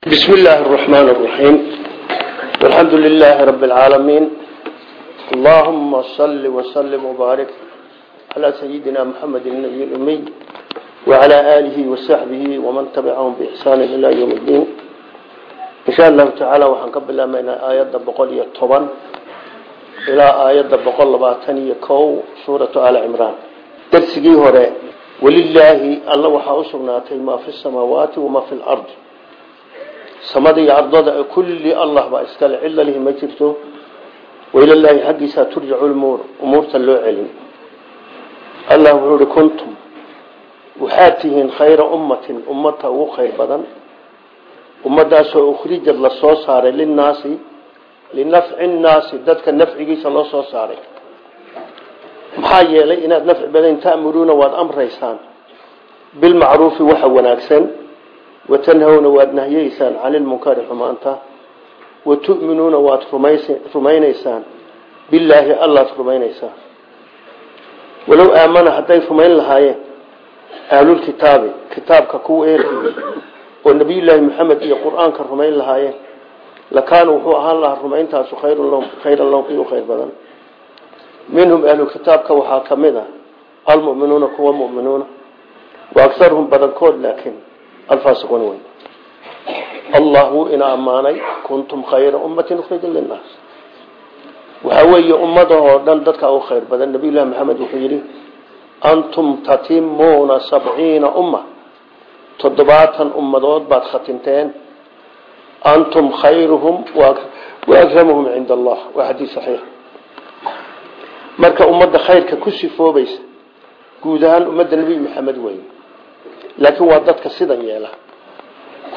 بسم الله الرحمن الرحيم والحمد لله رب العالمين اللهم صل وسلم وبارك على سيدنا محمد النبي الأمي وعلى آله وصحبه ومن تبعهم بإحسان إلى يوم الدين إن شاء الله تعالى وحنقبل من آيات بقول طبعا إلى آيات بقول لباتنية كو سورة آل عمران درسي هراء ولله الله وحاوسناتي ما في السماوات وما في الأرض samada iyo ardada kulli allah baa iskale lihi ma jirto. Wailallaahi xaggiisaa turjacu lumuur umuurta loo celin. Allah wuxuu uhi kuntum waxaad tihiin khayra ummatin ummata ugu khayr badan. Ummadaasoo ukhrijad la soo saaray linnaasi linafci nnaasi dadka nafcigiisa loo soo saaray. Maxaa yeelay inaad nafci badan ta'muruuna waad amraysaan. Bilmacruufi waxa wanaagsan watanhawna waad nahyeysaan cani lmunkari xumaanta watu'minuuna waad rumaynaysaan billaahi allaad rumaynaysaan walow aamana hadday rumayn lahaayeen ahlulkitaabi kitaabka kuwa eerkii oo nabiyullaahi maxamed iyo qur'aanka rumayn lahaayeen lakaana wuxuu ahaan lahaa rumayntaasu khayran lahum kii u khayr badan minhum ahlukitaabka waxaa ka mid a almu'minuuna kuwa mu'minuuna wa agarhum badankood laakiin alfaasiquun wey allah wuu ina ammaanay kuntum khayra ummatin ukhrija linnaas waxaa weeye ummadahoo dhan dadkaa u khayr badan nabiy llahi maxamed wuxuu yidhi antum tatimuuna sabciina umma toddobaatan ummadood baad khatinteen antum khayruhum waakramuhum cinda allah waa xadiis saxiix marka ummadda khayrka ku sifoobaysa guud ahaan ummadda nebi maxamed wey laakiin waa dadka sidan yeela.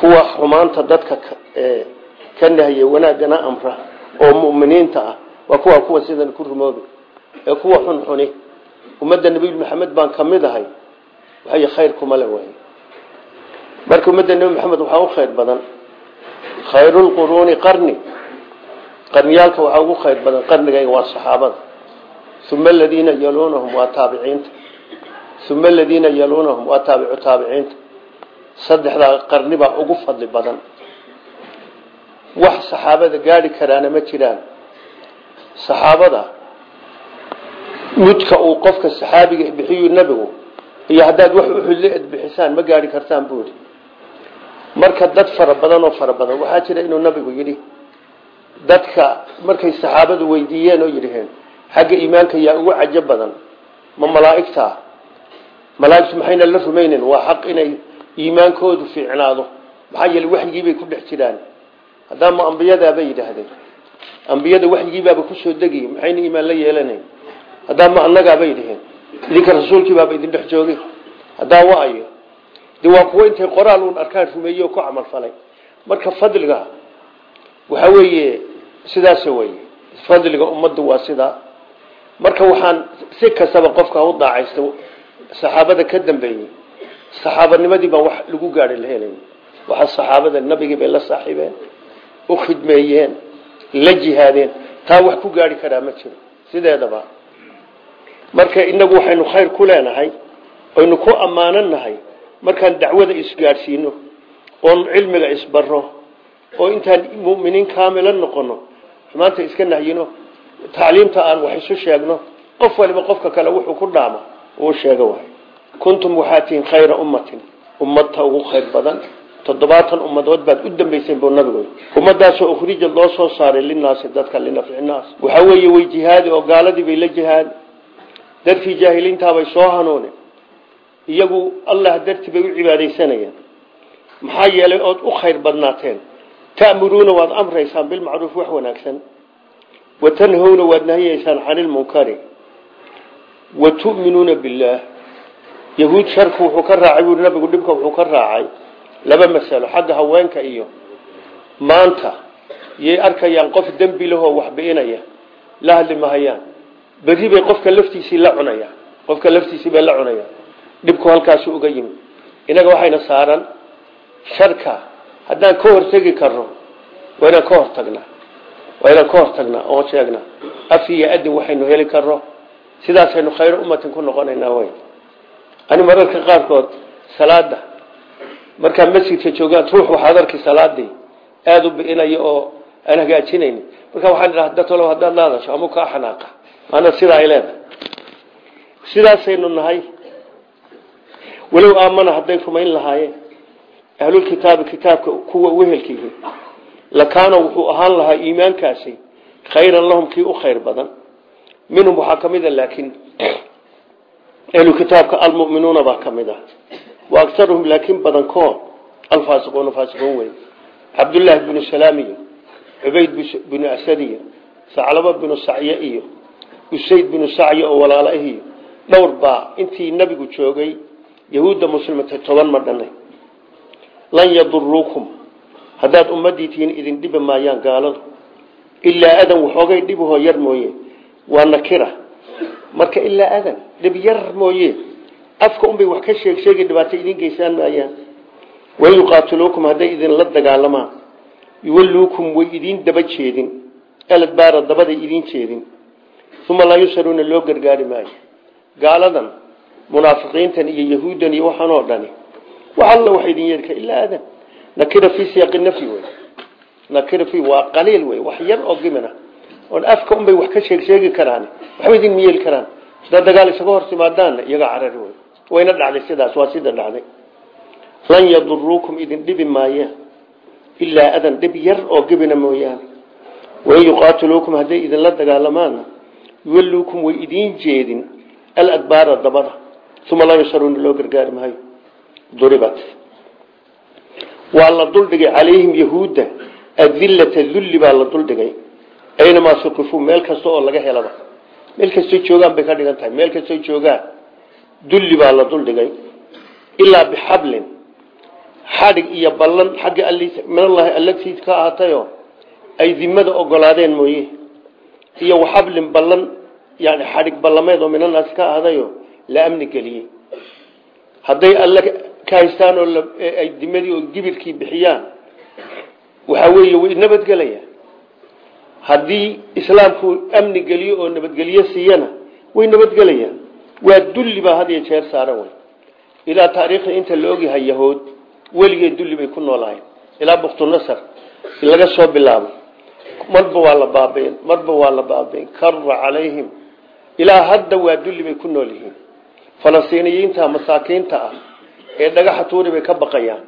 Kuwa xumaanta dadka ka nahye wanaaggana amra oo mu'miniinta ah waa kuwa kuwa sidan ku rumoobi. Ee kuwa xunxuni ummadda nebi maxamed baan ka mid ahay khayr kuma le marka ummadda nebi maxamed waxaa u khayr badan khayrulquruuni qarni. Qarniyaalka waxaa ugu khayr badan qarnigayga waa saxaabada. Uma aladiina yaluunahum waa taabiciinta uma aladiina yaluunahum waa taabicu taabiciinta saddexdaa qarni baa ugu fadli badan wax saxaabada gaari karaana ma jiraan saxaabada mudka uu qofka saxaabiga bixiyu nebigu iyo haddaad wax uxudle ed bixisaan ma gaari kartaan buuri marka dad fara badan oo fara badan waxaa jira inuu nabigu yidhi dadka markay saxaabadu weydiiyeen oo yidhaheen xagga iimaanka yaa ugu cajo badan ma malaaigtu maxayna la rumaynen waa xaq inay iimaankoodu fiicnaado. Maxaa yeele waxyigiibay ku dhex jiraan. Haddaama ambiyadaabay yidhaahdeen. Ambiyada waxyigiibaaba ku soo degiy maxayna iimaan la yeelanayn? Haddaama annagaabay dhaheen idinka rasuulkiibaaba idin dhex joogay haddaa waayo de waa kuwo intay qoraal uun arkaan rumeeye oo ku camal falay. Marka fadliga waxa weeye sidaas weye fadliga ummaddu waa sidaa. Marka waxaan si kastaba qofka u daacaysta saxaabada ka dambeeyey saxaabanimadii baa wax lagu gaari la helay waxa saxaabada nabigii bay la saaxiibeen u khidmeeyeen la jihaadeen. Taa wax ku gaari karaa ma jiro. Sideedaba marka inagu waxaynu khayr ku leenahay aynu ku ammaanan markaan dacwada isgaadhsiino oon cilmiga isbaro oo intaan muminiin kaamila noqono maanta iska nahyino tacliimta aan wax isu sheegno qof waliba qofka kale wuxuu ku dhaama uu sheega waay. Kuntum waxaa tihiin khayra ummatin. Ummadta ugu khayr badan toddobaatan ummadood baad u dambayseen buu nabigu ummadaasoo ukhrijad loo soo saaray linaasi dadka linafci naas waxaa weeye way jihaadi oo gaaladii bay la jihaadi. Dadkii jaahiliintaabay soo hanuune iyagu allah dartii bay u cibaadaysanayeen maxaa yeelay ood u khayr badnaateen. Ta'muruuna waad amraysaan bilmacruuf wax wanaagsan. Watanhawna waad nahiyeysaan cani lmunkari watu'minuuna billaah. Yahuud sharku wuxuu ka raacay buuri nabigu dhibka wuxuu ka raacay. Laba masalo xagga haweenka iyo maanta. Yay arkayaan qof dembi lahoo wax bi'inaya la hadli mahayaan berri bay qofka laftiisii la cunaya qofka laftiisii bay la cunaya dhibku halkaasu uga yimi inaga waxayna saaran sharka haddaan ka hortegi karno waa inaan ka hortagnaa waa inaan ka hortagnaa oo sheegnaa af iyo adin waxaynu heli karno sidaasaynu khayro ummatin ku noqonaynaa wey ani mararka qaarkood salaada markaa masjidka joogaan ruux waxaad arki salaadii aada u bi'inaya oo aan hagaajinayn marka waxaan idhaha datalo haddaad laadasho ama kaa xanaaqa. Maana sidaa ay leedahay. Sidaasaynu nahay. Walow aamana hadday rumayn lahaayeen. Ahlulkitaabi kitaabka kuwa wehelkiihi. Lakaana wuxuu ahaan lahaa iimaankaasi khayran lahum kii u khayr badan minhum waxaa ka mid a laakiin ahlukitaabka almu'minuuna baa ka mid ah wa aktaruhum laakiin badankood alfaasiquuna faasiquun wey cabdullaahi binu salaam iyo cubayd binu asad iyo saclaba binu sacye iyo usayd binu sacye oo walaala iyo dhowr baa intii nabigu joogay yahuudda muslimata toban ma dhanay lan yaduruukum haddaad ummadii tihiin idin dhibi maayaan gaaladu ilaa adan waxoogay dhibahoo yar mooye waa nakira. Marka ilaa adan dhib yar mooye. Afka unbay wax ka sheeg sheegi dhibaato idin geysaan maayaan. Wain yuqaatiluukum hadday idinla dagaalamaan yuwalluukum way idiin daba jeedin. Aladbaara dabaday idiin jeedin. Uma laa yunsaruuna loo gargaari maayo. Gaaladan munaafiqiintan iyo yahuuddan iyo waxaan oo dhani. Wax alla waxa idin yeelka ilaa adan. Nakira fii siyaaqi nafyi wey nakira fii waa qaliil wey wax yar oo gimina oon afka unbay wax ka sheeg sheegi karaan waxba idin miyeeli karaan. Haddaad dagaal isaga hor timaadaanna iyaga carari wey wayna dhacday sidaas waa sida dhacday. Lan yaduruukum idin dhibi maaya ilaa adan dhib yar oo gibina mooyaane. Wain yuqaatiluukum hadday idinla dagaalamaana yuwalluukum way idiin jeedin aladbaara dabada uma laa yunsaruuna loo gargaari maayo. Duribat. Waa la duldhigay calayhim yahuudda adillata dulli baa la duldhigay aynamaa suqifuu meel kasta oo laga helaba. Meel kastay joogaan bay ka dhigan tahay. Meel kastay joogaan dulli baa la duldhigay ilaa bixablin xadhig iyo ballan xagga minallahi allagtiis ka ahaatayo ay dimada ogolaadeen mooye. Iyo waxablin ballan yani xadhig ballameed oo minanaasi ka ahadayo la amni geliyey. Hadday alle ka haystaan oo ay dimadii oo gibirkii bixiyaan waxaa weeye way nabadgelaya haddii islaamku amni geliyo oo nabadgelyo siiyana way nabadgelayaan. Waa dulli baa had jeer saaran wey ilaa taariikhda inta la ogyahay yahood weligeed dulli bay ku noolahayn ilaa buktunasar laga soo bilaabo. Marba waa la baabayn marba waa la baabayn karra calayhim. Ilaa hadda waa dulli bay ku nool yihiin falastiiniyiinta masaakiinta ah ee dhagaxa tuuri bay ka baqayaan.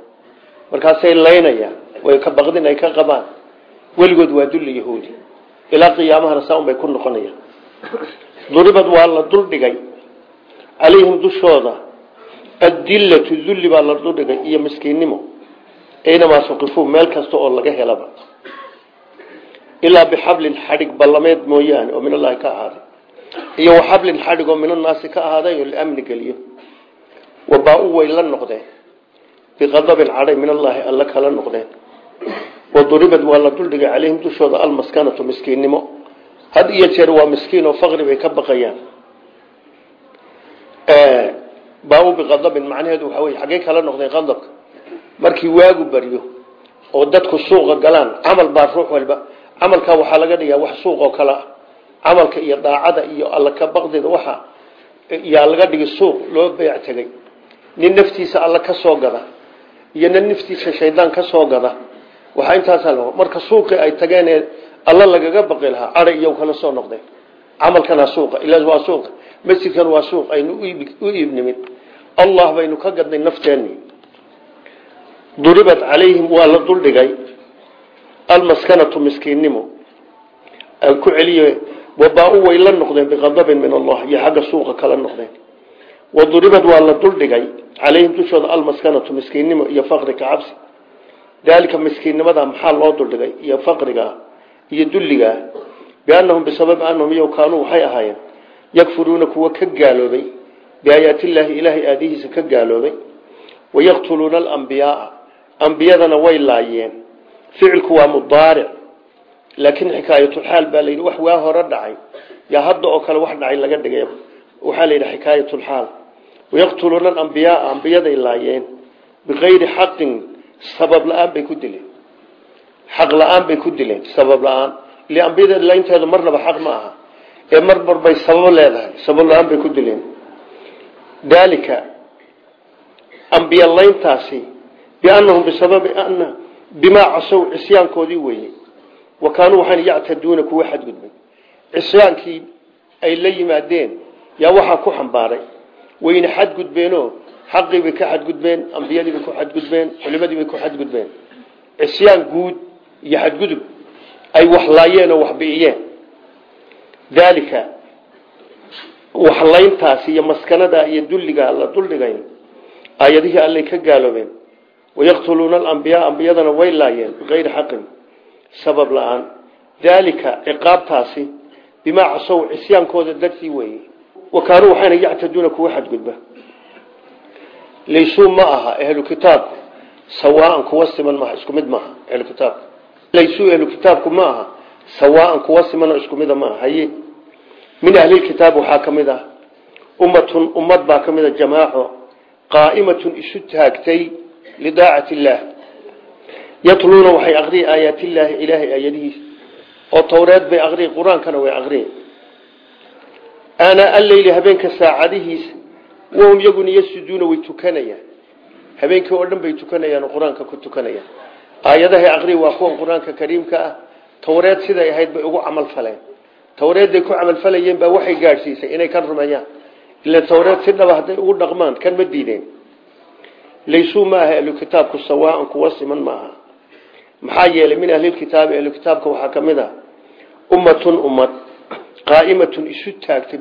Markaasay laynayaan way ka baqdin ay ka qabaan. Weligood waa dulli yahuudi ilaa qiyaamahana saa bay ku noqonayaan. Duribad waa la duldhigay calayhim dushooda adillatu dulli baa la duldhigay iyo miskiinnimo. Aynamaa suqifuu meel kasta oo laga helaba. Ilaa bixablin xadhig ballameed mooyaane oo min allahi ka ahaaday. Iyo waxablin xadhig oo minannaasi ka ahaaday oo laamni geliyo. Wabaa-u way la noqdeen. Biqadabin cadhay min allaahi alla kala noqdeen waduribad waa la duldhigay calayhim dushooda almaskanatu miskiinnimo. Had iyo jeer waa miskiin oo faqri bay ka baqayaan. Baa-u biqadabin macnaheedu waxaa wey xaggey kala noqdeen qadabka markii waagu baryo oo dadku suuqa galaan camal baa ruux walba camalkaa waxaa laga dhigaa wax suuq oo kale ah camalka iyo daacada iyo alla ka baqdida waxa yaa laga dhigi suuq loo beec tegay. Nin naftiisa alla ka gada iyo nin naftiisa shaydaan ka gada waxaa intaasa marka suuqii ay tageen ee alla lagaga baqi lahaa cadhay iyo kala soo noqdeen camalkana suuqa ilaa waa suuqa masjidkan waa suuq aynu u iibnimin allah baynu ka gadnay nafteenni. Duribat calayhim waa la duldhigay almaskanatu miskiinnimo. Ku celiye wabaa-u way la noqdeen biqadabin min allah iyo xagga suuqa kala noqdeen. Waduribad waa la duldhigay calayhim dushooda almaskanatu miskiinnimo iyo faqri ka cabsi daalika miskiinnimada maxaa loo duldhigay iyo faqrigaa iyo dulligaa biannahum bisababi annahum iyow kaanuu waxay ahaayeen yakfuruuna kuwa ka gaaloobay. Biaayaatillaahi ilaahay aadihiisa ka gaaloobay. Wayaqtuluuna alambiyaaa ambiyadana way laayeen. Ficilku waa mudaaric. Laakiin xikaayatulxaal baa layidhi wax waa hore dhacay. Yaa hadda oo kale wax dhacay laga dhigay. Waxaa layidhi xikaayatulxaal wayaqtuluuna alambiyaaa ambiyaday laayeen. Bikayri xaqin sabab la'aan bay ku dileen. Xaq la'aan bay ku dileen sabab la'aan. Ile ambiyada laynteedu marnaba xaq ma aha. Ee mar mar bay sabab leedahay sabab la'aan bay ku dileen. Daalika ambiya layntaasi biannahum bisababi ana bimaa casow cisyaankoodii weeye. Wa kaanuu waxaan yactaduuna kuwa xadgudbay. Cisyaankii ay la yimaadeen yaa waxaa ku xambaaray. Wayna xadgudbeenoo xaqii bay ka xadgudbeen ambiyadii bay ku xadgudbeen culimadii bay ku xadgudbeen. Cisyaan guud iyo xadgudub ay waxlaayeen oo waxbi'iyeen daalika waxlayntaasi iyo maskanada iyo dulliga la duldhigay aayadihii allay ka gaaloobeen. Wayaqtuluuna alambiyaa ambiyadana way laayeen bikayri xaqin sabab la'aan. Ciqaabtaasi bimaa casow cisyaankooda dartii weeye. Wa kaanuu waxayna yactaduuna kuwa xadgudba laysuu ma aha ahlu kitaabku sawaan kuwa siman maaha isku mid maaha ahlu kitaabku laysuu ahlu kitaabku ma aha sawaan kuwa siman oo isku mida maaha haye. Min ahlilkitaab waxaa ka mid ah ummatun ummad baa ka mid a jamaaco qaa'imatun isu taagtay lidaacati illaah yatluuna waxay aqriyi aayaatillaahi ilaahay aayadihiisa oo towreed bay aqriyi qur'aankana wahum yaguna yasujuuna way tukanayaan. Habeenkii oo dhan bay tukanayaan oo qur'aanka ku tukanayaan. Aayadahay aqriyi waa kuwan qur'aanka kariimka ah. Towreed siday ahayd bay ugu camal faleen. Towreedday ku camalfalayeen baa waxay gaadhsiisay inay kan rumeeyaan ila towreed si dhaba hadday ugu dhaqmaan kan ma diideen. Laysuu ma aha ahlukitaabku sawaan kuwa siman ma aha. Maxaa yeelay min ahlilkitaabi ahlukitaabka waxaa ka mid ah ummatun ummad qaa'imatun isu taagtay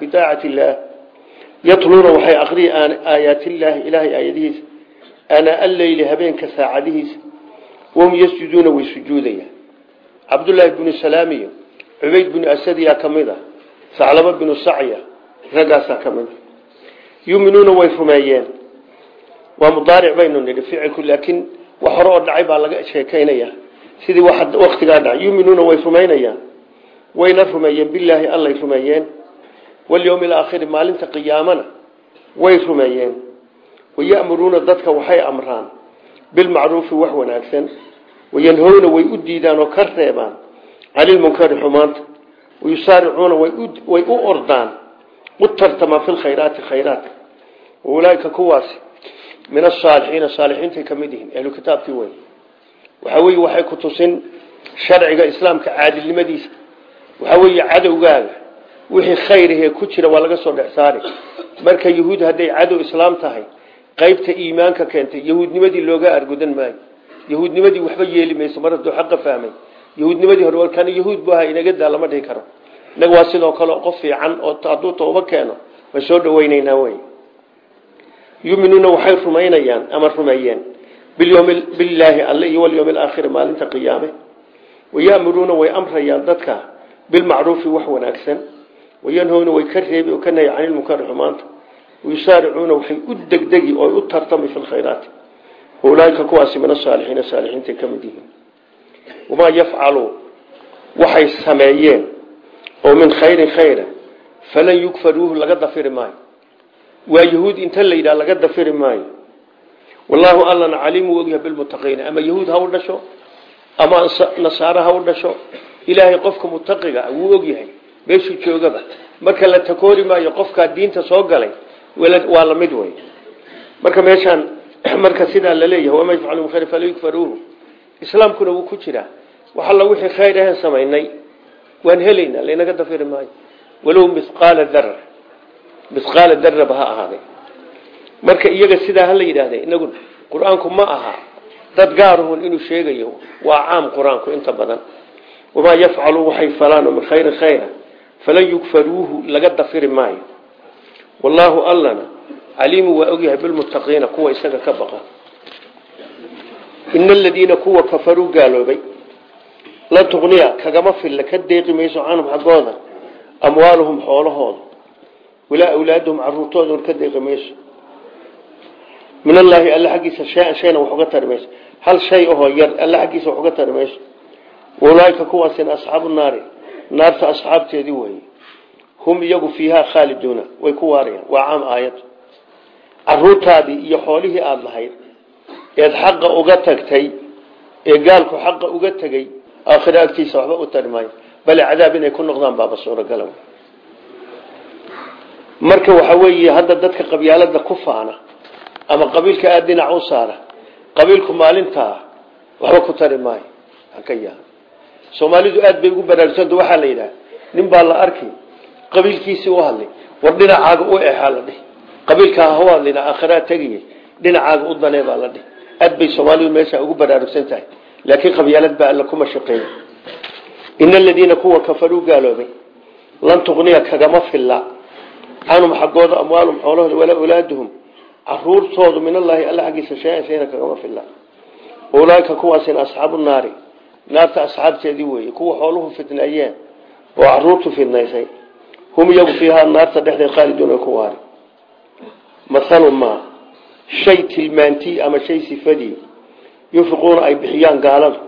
bidaacati illaah yatluuna waxay aqriyi aayaatillaahi ilaahay aayadihiisa ana alleyli habeenka saacadihiisa wahum yasjuduuna way sujuudayaan. Cabdullaahi binu salaamiyo cubayd binu asadiyaa ka mid a saclaba binu sacya raggaasaa ka mid a yuminuuna way rumeeyeen waa mudaaric baynu nidhi ficilku laakiin wax hore oo dhacay baa laga sheekaynaya. Sidii waktigaa dhacay. Yuminuuna way wayna rumeeyeen bilaahi allay rumeeyeen walyowmi alaakhiri maalinta qiyaamana way rumeeyeen wayamuruuna dadka waxay amraan bilmacruufi wax wanaagsan wayanhowna way u diidaan oo ka reebaan cani lmunkari xumaanta wayusaaricuuna way u ordaan u tartamaan fi lkhayraati khayraadka ulaaika kuwaasi min asaalixiina saalixiintay ka mid yihiin ahlu kitaabkii wey waxaa weye waxay ku tusin sharciga islaamka caadilnimadiisa waxaa wixii khayrahee ku jira waa laga soo dhex saari marka yahuud hadday cadow islaam tahay qaybta iimaanka keentay yahuudnimadii looga argudan maayo. Yahuudnimadii waxba yeeli mayso mar hadduu xaqa fahmay. Yahuudnimadii hore warkaan yahuud bu ahaa inaga daa lama dhihi karo. Inaga waa sidoo kale qof fiican oo hadduu tooba keeno way soo dhaweyneynaa wey. Yuminuuna waxay rumaynayaan ama rumeeyeen bilaahi alle iyo walyowmi alaakhiri maalinta qiyaame. Wayamuruuna way amrayaan dadka bilmacruufi wax wanaagsan wayanhowna way ka reebi oo ka nahy cani lmunkari xumaanta wayusaaricuuna waxay u degdegi oo u tartami fi lkhayraati ulaaika kuwaasi min asaalixiina saalixiintay ka mid yihiin. Wamaa yafcalu waxay sameeyeen oo min khayrin khayra falan yugfaruuhu laga dafiri maayo. Waa yahuud inta la yidhaha laga dafiri maayo. Wallaahu allana caliimu ogyahay bilmutaqiina ama yahuud ha u dhasho ama nasaare ha u dhasho ilaahay qofka mutaqiga wuu ogyahay meeshuu joogaba. Marka la takoori maayo qofkaa diinta soo galay waa la mid wey marka meeshaan marka sidaa la leeyahay wamaa yafcalu falan yugfaruuhu islaamkuna wuu ku jiraa. Wax alla wixii khayr ahan samaynay. Waan helaynaa laynaga dafiri maayo. Walow mihqaala dara mihqaala daraba ha ahaaday marka iyaga sidaa hala yidhaahda inagu qur'aanku ma aha dad gaarahun inuu sheegayo. Waa caam qur'aanku inta badan. Wamaa yafcalu waxay falaan min khayrin khayra falan yugfaruuhu laga dafiri maayo. Wallaahu allana caliimu waa ogyahay bilmuttaqiina kuwa isaga ka baqa. Ina aladiina kuwa kafaruu gaaloobay. La tuqniya kagama filla ka deeqi mayso canhum xaggooda amwaaluhum xoolahooda. Walaa awlaaduhum caruurtooda ka deeqi mayso. Min allaahi alle xaggiisa shay-an shayna wax uga tari mayso. Hal shay ahoo yar alle xaggiisa naarta asxaabteedii weeye. Hum iyagu fiihaa khaaliduuna way ku waarayaan waa caam aayad. Caruurtaadii iyo xoolihii aada lahayd eed xaqa uga tagtay ee gaalku xaqa uga tegey aakhiro waxba u tari maayo. Bale inay ku noqdaan baaba suuragala marka waxa weeye hadda dadka qabyaalada ku faana ama qabiilka aada dhinac u saara qabiilku maalintaa waxba ku tari maayo. Yaa soomaalidu aad bay ugu baraarugsanta waxaa la yidhaha nin baa la arki qabiilkiisii u hadlay war dhinacaaga u exaa la dhihi qabiilkaa ha u hadlina aakhiraa tegiye dhinacaaga u danee baa la dhihi. Aad bay soomaalidu meesha ugu baraarugsan tahay laakiin qabyaalad baa alla kuma shaqeeya ina aladiina kuwa kafaruu gaaloobay lan tuqniya kagama filla canhum xaggooda amwaalum xoolahooda walaa awlaaduhum caruurtoodu min allaahi alla xaggiisa shay-an kagama filla. Ulaaika kuwaasina asxaabu naari naarta asxaabteedii weeye kuwa xooluhu fidneeyeen oo caruurtu fidnaysay hum iyagu fiihaa naarta dhexdeed khaaliduuna ku waari mathalu maa shay tilmaantii ama shay sifadii yunfiquuna ay bixiyaan gaaladu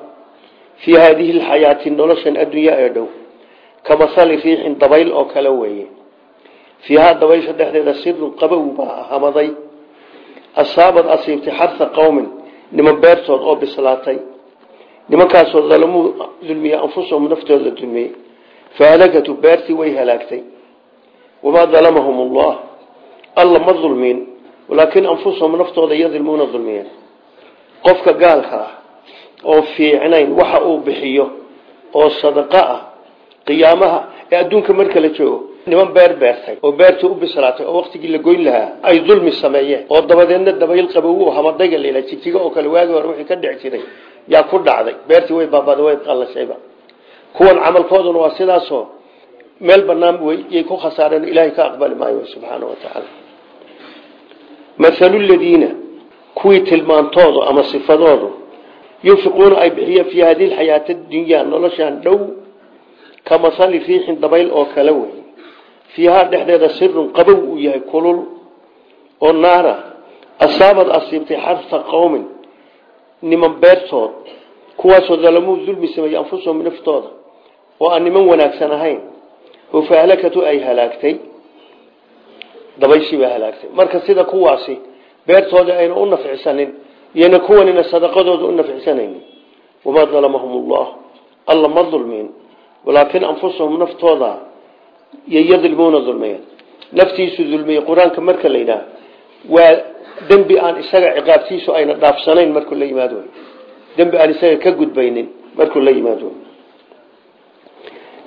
fii haadihi lxayaati noloshan addunya ee dhow ka mathali riixin dabayl oo kale weeye. Fiihaa dabaysha dhexdeeda sirun qabow baa hamaday asaabad asiibtay xarsa qowmin niman beertood oo bislaatay nimankaasoo dalamuu dulmiye anfusahum naftooda dulmiyey fahalagatu beertii way halaagtay. Wamaa dalamahum allah. Alla ma dulmiin walaakin anfusahum naftooda yadilmuuna dulmiyeen. Qofka gaalka ah oo fiicnayn waxa uu bixiyo oo sadaqo ah qiyaamaha ee adduunka marka la joogo niman beer beertay oo beertii u bislaatay oo waqtigii la goyn lahaa ay dulmi sameeyeen oo dabadeedna dabayl qabow hamadayga layla jijiga oo kale waagi hore wixii ka dhici jiray yaa ku dhacday. Beertii way baabaday way qallashayba kuwan camalkooduna waa sidaasoo meel banaan yay ku khasaareen ilaahay ka aqbali maayo subxaana wa tacaala. Mathalu ladiina kuwii tilmaantoodu ama sifadoodu yunfiquuna ay bixiyeen fii hadihi lxayaati dunyaa noloshaan dhow ka masali riixin dabayl oo kale wey fiihaa dhexdeeda sirun qabow uu yahay kulul oo naara asaabad asiibtay xarfa qowmin niman beertood kuwaasoo dalamuu dulmi sameeyey anfusahum naftooda oo aan niman wanaagsan ahayn oo fahlakatu ay halaagtay. Dabayshii baa halaagtay. Marka sida kuwaasi beertoodii ayna u nafcisanin iyona kuwanina sadaqadooda u nafcisanaynin wamaa dalamahum ullah alla ma dulmiin walaakin anfusahum naftooda yadilmuuna dulmiyan naftiisu dulmiyey qur'aanka marka la yidhaah waa dembi aan isaga ciqaabtiisu ayna dhaafsanayn markuu la yimaado. Dembi aan isaga ka gudbaynin markuu la yimaado.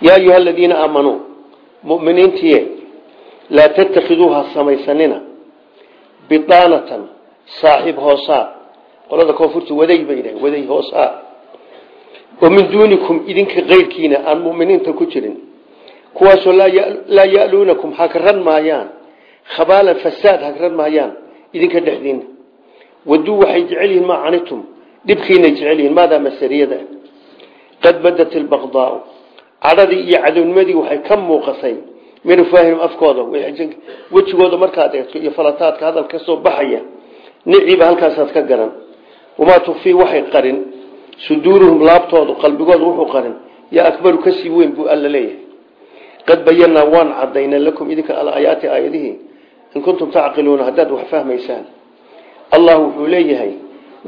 Yaa ayuha aladiina aamanuu muminiintiye laa tattakiduuha samaysanina bidaanatan saaxiib hoosaa. Qolada koonfurta waday bay yidhahen waday hoosaa. Oo min duunikum idinka keyrkiina aan muminiinta ku jirin kuwaasoo laa yaluunakum hagran maayaan. Khabaalan fasaad hagran maayaan. Idinka dhexdiina. Waduu waxay jecel yihiin maa canitum? Dhibkiinay jecel yihiin maadaa masariyada? Qad badat ilbaqdaau cadhadii iyo cadownimadii waxay ka muuqatay. Min afaahim afkooda wejigooda markaad eegto iyo falataadka hadal ka soo baxaya niciiba halkaasaad ka garan. Wamaa tukfii waxay qarin. Suduuruhum laabtoodu qalbigooda wuxuu qarin. Yaa akbaru ka sii weyn buu alla leeyahay qad bayanaa waan cadaynaa lakum idinka alayaati aayadihii in kuntum tacqiluuna haddaad wax fahmaysaan. Allah wuxuu leeyahay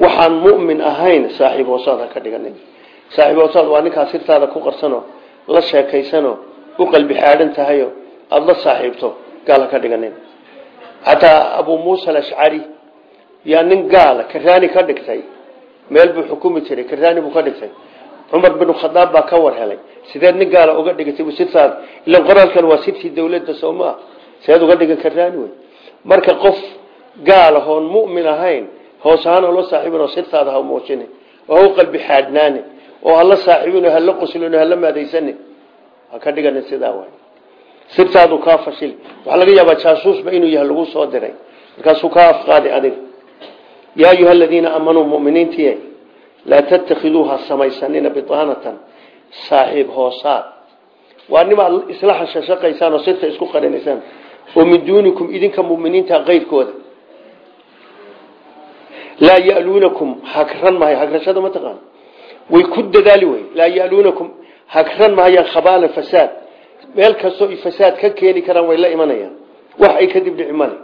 waxaan mu'min ahayn saaxiib hoosaad ha ka dhiganin. Saaxiib hoosaad waa ninkaa sirtaada ku qarsano la sheekaysano u qalbi xaadhan tahayo aada la saaxiibto gaal ha ka dhiganin. Xataa abuu muusa alashcari yaa nin gaala karaani ka dhigtay. Meel buu xukumi jiray karaani buu ka dhigtay cumar bin khadaab baa ka war helay sideed nin gaala uga dhigatay sirtaada ilan qoraalkan waa sirtii dawladda soomaa. Sideed uga dhigan karaani wey. Marka qof gaala hoon mu'min ahayn hoos ahaan la saaxiibin ha muujini oo qalbi xaadhnaani oo hala saaxiibin oo hala qoslin oo ka dhiganin sidaa waay sirtaadu kaa fashil. Waxaa laga yaabaa jaasuusba inuu yahay lagu soo diray. Markaasuu kaa afqaadi adiga. Yaa ayuha aladiina aamanuu muminiintiye laa tattakhiduuha samaysanina bidaanatan saaxiib hoosaad waa nimaad isla hashashaqaysaan oo sirta isku qarinaysaan oo min duunikum idinka muminiinta keyrkooda laa yaluunakum hagran maayo hagrashada ma taqaan way ku dadaali wey laa yaluunakum hagran maayaan khabaalan fasaad meel kastoo fasaad ka keeni karaan way la imanayaan wax ay kadib dhici male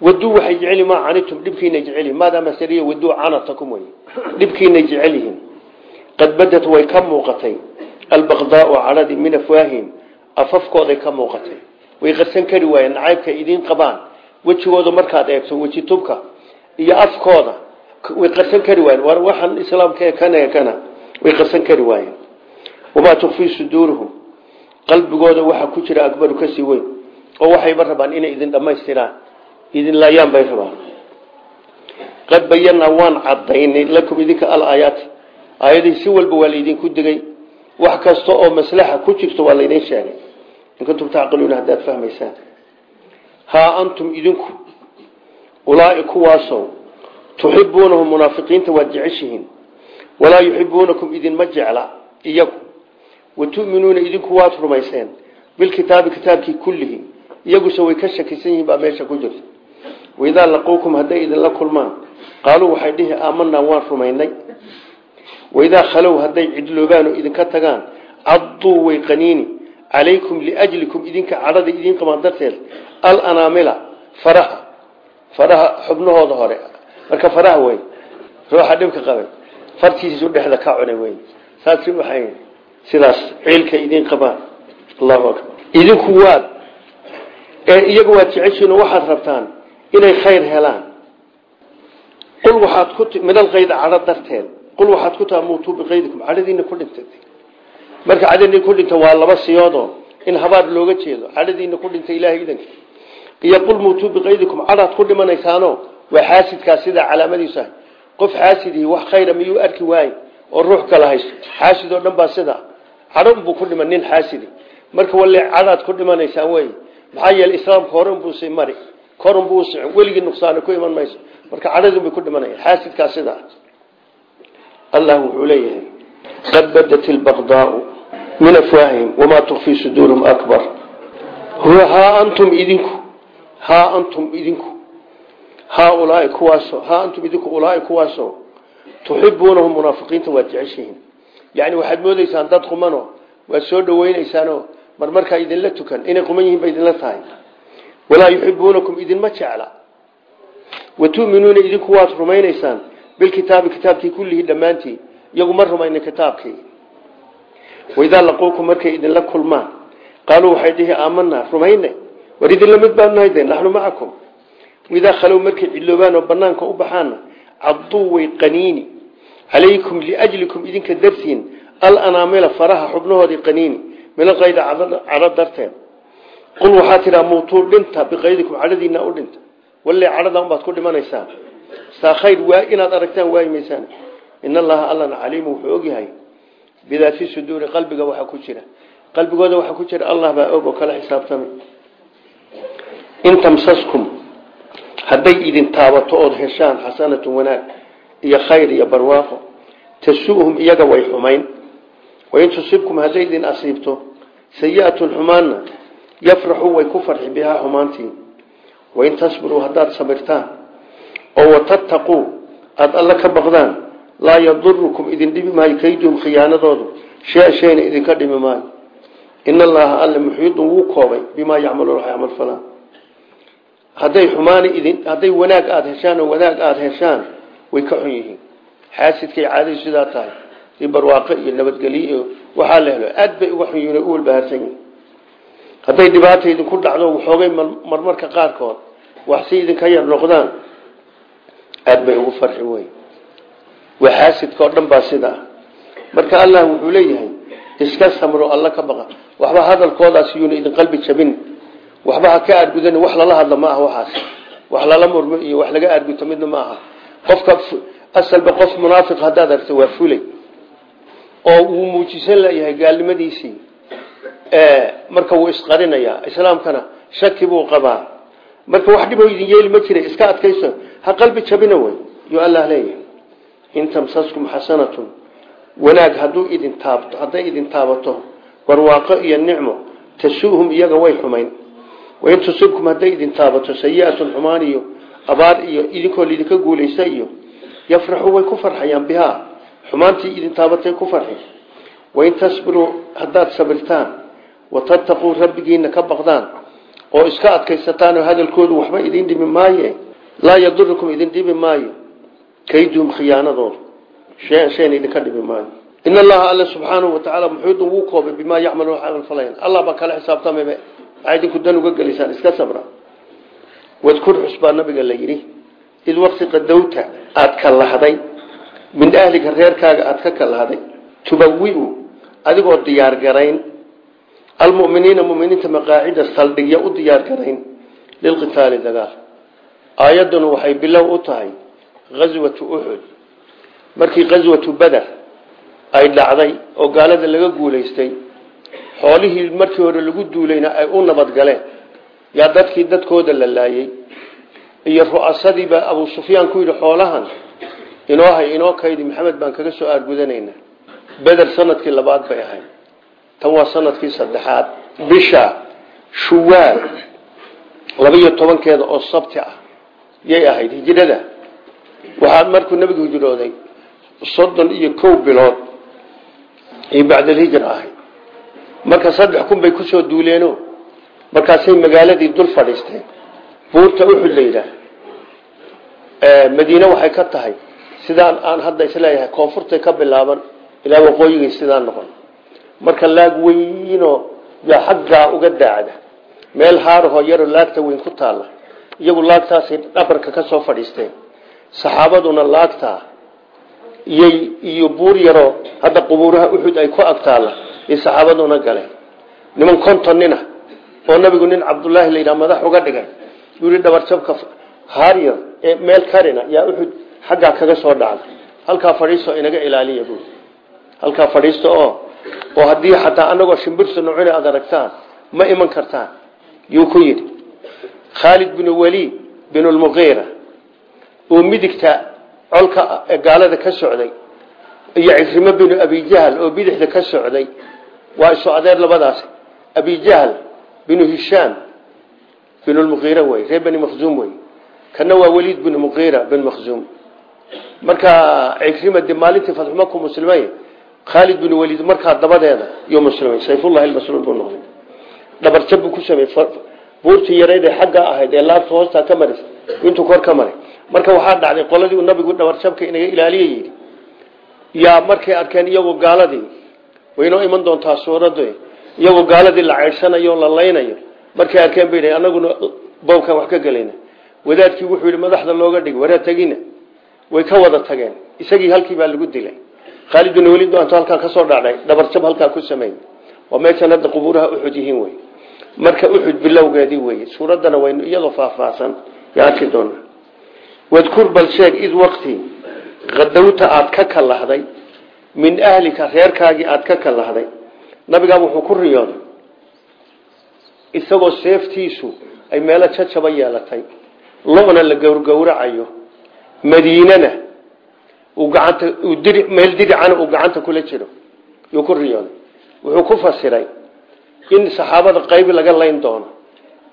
waduu waxay jecel maa canitum dhibkiinay jecel yihiin maadaama sariya waduu canatakum wey dhibkiinay jecel yihiin qad badat way ka muuqatay. Albaqdaau cadhadii min afwaahim afafkooday ka muuqatay. Way qarsan kari waayeen nacaybka idiin qabaan. Wejigooda markaad eegto weji tubka. Iyo afkooda way qarsan kari waayeen. Waxaan islaamka kana kana way qarsan kari waayeen. Wamaa tukfii suduuruhum. Qalbigooda waxa ku jira akbaru ka sii weyn. Oo waxayba rabaan inay idin dhammaystiraan idin laayaan bay rabaan. Qad bayanaa waan cadaynay lakum idinka alaayaati aayadihii si walba waa laydinku digay wax kasta oo maslaxa ku jirto waa laydin sheegay. In kuntum tacqiluuna haddaad fahmaysaan. Haa antum idinku ulaai kuwaasow tuxibuunahum munaafiqiinta waad jeceshihiin. Walaa yuxibuunakum idinma jecla iyagu. Watu'minuuna idinku waad rumayseen. Bilkitaabi kitaabkii kullihi. Iyaguse way ka shakisan yihiin baa meesha ku jirta waidaa laquukum hadday idinla kulmaan qaaluu waxay dhihi aamanaa waan rumaynay waidaa khalow hadday cidloobaan oo idinka tagaan cadduu way qaniini calaykum liajlikum idinka cadhada idiin qabaan darteed alanaamila faraha faraha xubnahooda hore marka faraha wey ruuxa dhibka qabay fartiisu dhexda ka cunay wey saas waxay sidaas ciilka idiin qabaan allahu akbar idinku waad ee rabtaan inay khayr helaan. Qul waxaad ku min alqayd cadho darteed. Qul waxaad ku taha muutuu biqaydikum cadhadiina ku dhintay. Marka cadhadiina ku dhinta waa laba siyoodoo in habaar looga jeedo cadhadiina ku dhintay ilaahay idanka iyo qul muutuu biqaydikum cadhaad ku dhimanaysaano waa xaasidkaas sidaa calaamadiisu ahay qof xaasidii wax khayra miyuu arki waaye oo ruux kala haysto xaasid oo dhan baa sidaa cadho unbuu ku dhiman nin xaasidi marka walle cadhaad ku dhimanaysaan wey maxaa yeele islaamka horenbuusi mari korunbuu socon weligii nuqsaani ku iman mayso. Marka cadhadunbay ku dhimanaya. Xaasidkaas sidaa allah wuxuu leeyahay qad min afwaahihim wamaa tukfii suduuruhum akbar. Haa antum idinku haa antum idinku haaulaai kuwaaso haa antum idinku ulaai kuwaaso tuxibuunahum munaafiqiinta waad jeceshihiin yani waxaad moodeysaan dad qumano waad soo dhaweyneysaanoo mar markaa idinla tukan inay quman yihiin ba idinla tahay walaa yuxibuunakum idinma jecla. Watuminuuna idinku waad rumayneysaan bilkitaabi kitaabkii kullihi dhammaantii iyagu ma rumaynin kitaabkii. Waidaa laquukum markay idinla kulmaan qaaluu waxay dhihi aamanaa rumayne war idinla mid baanu nahay de naxnu macakum. Idaa khalow markay cidloobaan oo banaanka u baxaana cadduu way qaniini. Calaykum liajlikum idinka dartiin alanaamila faraha xubnahoodii qaniini. Min alqayda qul waxaa tidhaa muutuu dhinta biqaydikum cadhadiina u dhinta. Walle cadhada unbaad ku dhimanaysaan. Saa khayr waa inaad aragtaan waayi maysaan in allaha allana caliimu wuxuu ogyahay bidaati suduuri qalbiga waxaa ku jira. Qalbigooda waxaa ku jira allah baa og oo kala xisaabtamay in tamsaskum hadday idin taabato ood heshaan xasanatun wanaag iyo khayr iyo barwaaqo tasuuhum iyaga way xumayn. Wain tusibkum hadday idin asiibto sayi'atun xumaanna yafraxuu way ku farxi bihaa xumaantii wain tasbiruu haddaad sabirtaan oo watattaquu aada alla ka baqdaan laa yadurukum idin dhibi maayo kayduhum khiyaanadoodu shea shayna idinka dhimi maayo. In allaha alle muxiidun wuu koobay bimaa yacmaluun waxay camal falaan. Hadday xumaani idin hadday wanaag aada heshaan oo wanaag aada heshaan way ka xun yihiin. Xaasidkay caadadu sidaa tahay i barwaaqo hadday dhibaata idinku dhacdo waxoogay marmarka qaarkood wax si idinka yar noqdaan aada bay ugu farxi wey waa xaasidka oo dhan baa sida. Marka allah wuxuu leeyahay iska samro alla ka baqa. Waxba hadalkoodaas yuuna idin qalbi jabin. Waxba ha ka aargudan wax lala hadla ma aha waxaas. Wax lala murmo iyo wax laga aarguto midna ma aha. Qofka asalba qof munaafiq haddaad argto waa fulay. Oo wuu muujisan layahay gaalnimadiisii marka wuu isqarinayaa. Islaamkana shaki buu qabaa. Marka wax dhiboo idin yeeli ma jira iska adkayso ha qalbi jabina wey. Yuu allah leeyahay. In tamsaskum xasanatun. Wanaag hadduu idin taabto hadday idin taabato barwaaqo iyo nicmo tasuuhum iyaga way xumayn. Wain tusibkum hadday idin taabato sayi'atun xumaan iyo abaar iyo idinkoo lidinka guulaysa iyo yafraxuu way ku farxayaan bihaa. Xumaantii idin taabatay ku farxi. Wain tasbiruu haddaad sabirtaan watattaquu rabbigiina ka baqdaan oo iska adkaysataan oo hadalkoodu waxba idin dhimi maaye laa yadurukum idin dhibi maayo kayduhum khiyaanadooda shay shayna idinka dhibi maayo in allaha alla subxaanahu watacaala muxiidun wuu koobay bimaa yacmaluuna camal falayan allah baa kala xisaabtamayba maxaa idinku dan uga gelisaan iska sabra wadkur xus baa nabiga la yidhi id waqti qadowta aada ka lahday min ahlika reerkaaga aada ka kalahday tubawiu adigoo diyaar garayn almuminiina muminiinta maqaacida saldhigya u diyaar garayn lilqitaali dagaal. Aayaddanu waxay bilow u tahay gaswatu uxud markii gaswatu beder ay dhacday oo gaalada laga guulaystay xoolihii markii hore lagu duulayna ay u nabadgaleen yaa dadkii dadkooda la laayey iyo ru'asadiiba abuu sufyaan ku yidhi xoolahan inoo hay inoo kaydi maxamed baan kaga soo aargudanaynaa beder sannadkii labaad bay ahayd tan waa sannadkii saddexaad bisha shuwaal laba-iyo tobankeeda oo sabti ah yay ahayd hijrada waxaa markuu nebigu hijrooday soddon iyo kow bilood iyo bacdalhijra ahayd. Marka saddex kun bay ku soo duuleeno. Markaasay magaaladii dul fadhiisteen buurta uxud la yidhaah madiine waxay ka tahay sidaan aan hadda is leeyahay koonfurtay ka bilaaban ilaa waqooyigay sidaan noqon marka laag weynoo yaa xaggaa uga daacda. Meel haarahoo yaroo laagta weyn ku taalla. Iyagu laagtaasay dhabarka ka soo fadhiisteen. Saxaabaduna laagtaa iyy iyo buur yaroo hadda qubuuraha uxud ay ku agtaalla iyo saxaabaduna galeen niman konton nina oo nabigu nin cabdullaahi la yidhaha madax uga dhigay yuri dhabarjabka haaryar ee meel karina yaa uxud xaggaa kaga soo dhacda. Halkaa fadhiisto inaga ilaaliya buui halkaa fadhiisto oo oo haddii xataa anagoo shimbirsa nocina aad aragtaan ma iman kartaan. Yuu ku yidhi khaalid binu waliid binu lmuqiira oo midigta colka gaalada ka socday iyo cikrimo binu abijahl oo bidixda ka socday waa isu adeer labadaas. Abijahl binu hishaam binu lmuqiira wey reer bani makhzuum wey kana waa waliid binu muqiira bin makhzuum marka cikrima de maalintii fadxumaku muslimay khaalid bin waliid markaa dabadeeda sayfullahi lmasluul buu noqday. Dhabarjab buu ku sameeyey buurtii yareyd ee xagga ahayd ee laabta hoostaa ka maris intuu kor ka maray. Marka waxaa dhacday qoladii uu nabigu dhabarjabka inaga ilaaliya yidhi yaa markay arkeen iyagoo gaaladii waynoo iman doontaa suuraddu iyagoo gaaladii la ceydsanayo o la laynayo. Markay arkeen bay anaguna boobkaan wax ka gelayna. Wadaadkii wuxuu yidhi madaxda way ka wada tageen isagii halkii baa lagu dilay khaalid bin waliid ba intu halkaa ka soo dhacday dhabarjab halkaa ku sameey waa meeshan hadda qubuuraha uxud yihiin wey marka uxud bilowgeedii wey suuraddana waynu iyadoo faahfaahsan arki doonaa. Wadkur bal sheeg id waqti kadawta aada ka kalahday min ahlika reerkaagii aada ka kalahday nabigaa wuxuu ku riyooday isagoo seeftiisu ay meelo jajaba yeelatay lo-na la gowrgowracayo madiinana gacanta meel diricana uu gacanta kula jiro. Yuu ku riyooday wuxuu ku fasiray in saxaabada qayb laga layn doono.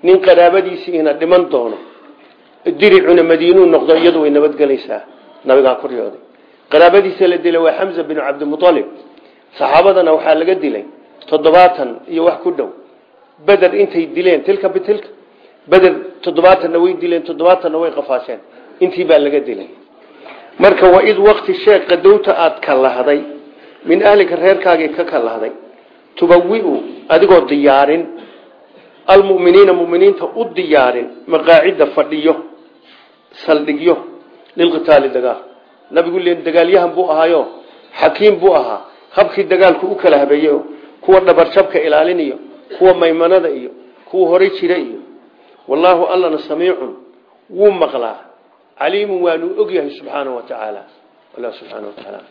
Nin qaraabadiisiina dhiman doono. Diricuna madiinuu noqdo iyadu way nabadgelaysaa nabigaa ku riyooday. Qaraabadiisa la dilay waa xamza binu cabdimualib saxaabadana waxaa laga dilay toddobaatan iyo wax ku dhow. Beder intay dileen tilka bitilka beder toddobaatanna way dileen toddobaatanna way qafaasheen intii baa laga dilay marka waa id wakti sheeg qadowta aada ka lahday min ahlika reerkaagii ka ka lahday tubawiu adigoo diyaarin almuminiina muminiinta u diyaarin maqaacida fadhiyo saldhigyo lilqitaali dagaal. Nabigu len dagaalyahan buu ahaayo xakiim buu ahaa habkii dagaalku u kala habeeyo kuwa dhabarjabka ilaaliniyo kuwa maymanada iyo kuwa horay jira iyo. Wallaahu allana samiicun wuu maqlaa caliimun waanuu ogyahay subxaanahu wa tacaala wallah subxaana wa tacaala